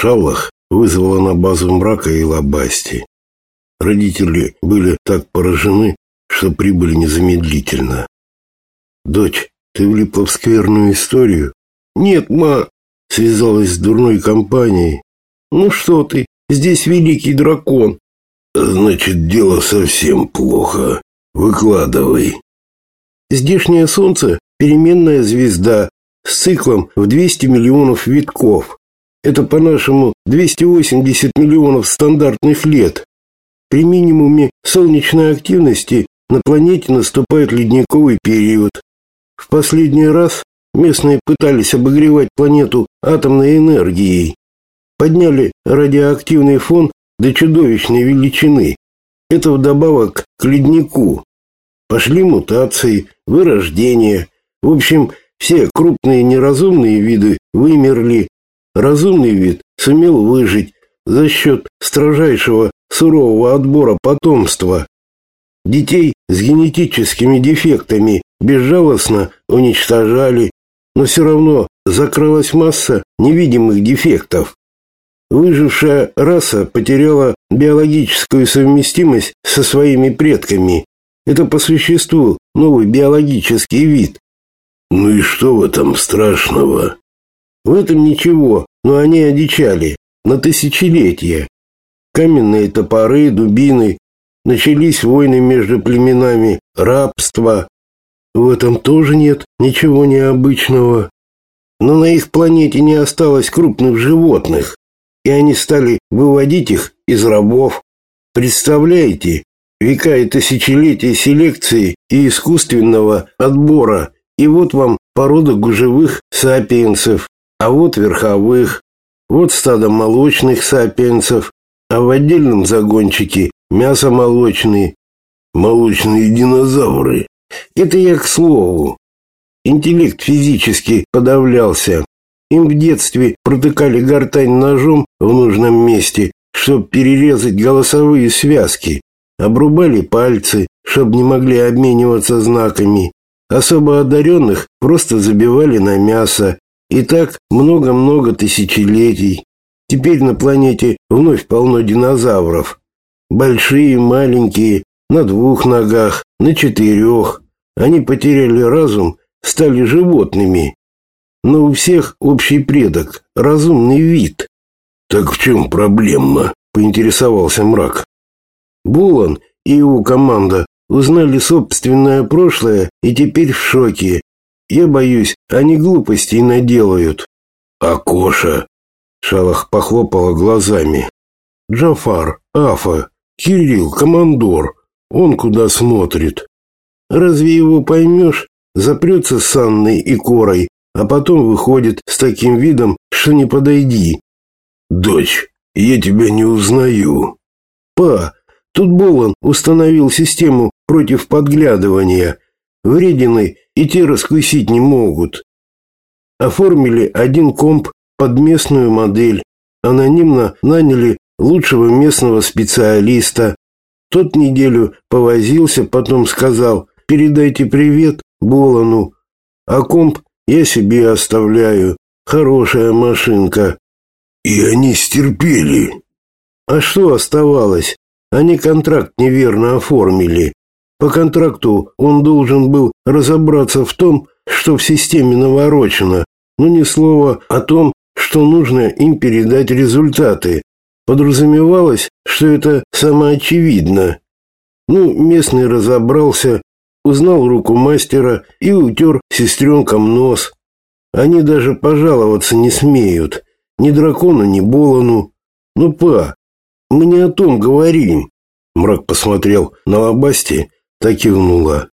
Шаллах вызвала на базу мрака и лобасти. Родители были так поражены, что прибыли незамедлительно. «Дочь, ты влипла в скверную историю?» «Нет, ма!» Связалась с дурной компанией. «Ну что ты, здесь великий дракон!» «Значит, дело совсем плохо. Выкладывай». Здешнее солнце – переменная звезда с циклом в 200 миллионов витков. Это по-нашему 280 миллионов стандартных лет. При минимуме солнечной активности на планете наступает ледниковый период. В последний раз местные пытались обогревать планету атомной энергией. Подняли радиоактивный фон до чудовищной величины. Это вдобавок к леднику. Пошли мутации, вырождение. В общем, все крупные неразумные виды вымерли. Разумный вид сумел выжить за счет строжайшего сурового отбора потомства. Детей с генетическими дефектами безжалостно уничтожали, но все равно закрылась масса невидимых дефектов. Выжившая раса потеряла биологическую совместимость со своими предками. Это по существу новый биологический вид. Ну и что в этом страшного? В этом ничего, но они одичали на тысячелетия. Каменные топоры, дубины, начались войны между племенами, рабство. В этом тоже нет ничего необычного. Но на их планете не осталось крупных животных, и они стали выводить их из рабов. Представляете, века и тысячелетия селекции и искусственного отбора, и вот вам порода гужевых сапиенсов, а вот верховых, вот стадо молочных сапиенсов, а в отдельном загончике мясо молочные. Молочные динозавры. Это я к слову. Интеллект физически подавлялся. Им в детстве протыкали гортань ножом в нужном месте, чтобы перерезать голосовые связки. Обрубали пальцы, чтобы не могли обмениваться знаками. Особо одаренных просто забивали на мясо. И так много-много тысячелетий. Теперь на планете вновь полно динозавров. Большие, маленькие, на двух ногах, на четырех. Они потеряли разум, стали животными но у всех общий предок, разумный вид. Так в чем проблема? поинтересовался мрак. Булан и его команда узнали собственное прошлое и теперь в шоке. Я боюсь, они глупостей наделают. А Коша? Шалах похлопала глазами. Джафар, Афа, Кирилл, командор. Он куда смотрит? Разве его поймешь? Запрется с Анной и Корой, а потом выходит с таким видом, что не подойди. Дочь, я тебя не узнаю. Па, тут Болон установил систему против подглядывания. Вредины и те раскусить не могут. Оформили один комп под местную модель. Анонимно наняли лучшего местного специалиста. Тот неделю повозился, потом сказал «передайте привет Болону». А комп я себе оставляю. Хорошая машинка. И они стерпели. А что оставалось? Они контракт неверно оформили. По контракту он должен был разобраться в том, что в системе наворочено, но ни слова о том, что нужно им передать результаты. Подразумевалось, что это самоочевидно. Ну, местный разобрался, узнал руку мастера и утер сестренкам нос. Они даже пожаловаться не смеют, ни дракону, ни Болону. Ну, па, мы не о том говорим. Мрак посмотрел на Лобасти, так и кивнула.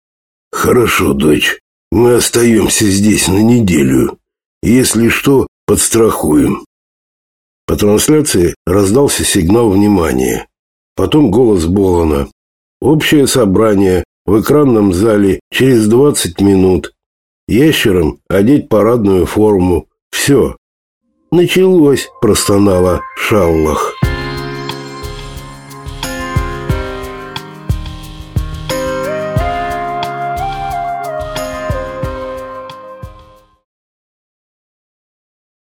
Хорошо, дочь, мы остаемся здесь на неделю. Если что, подстрахуем. По трансляции раздался сигнал внимания. Потом голос Болона. Общее собрание в экранном зале через 20 минут. Ящерам одеть парадную форму. Все. Началось, простонала Шаллах.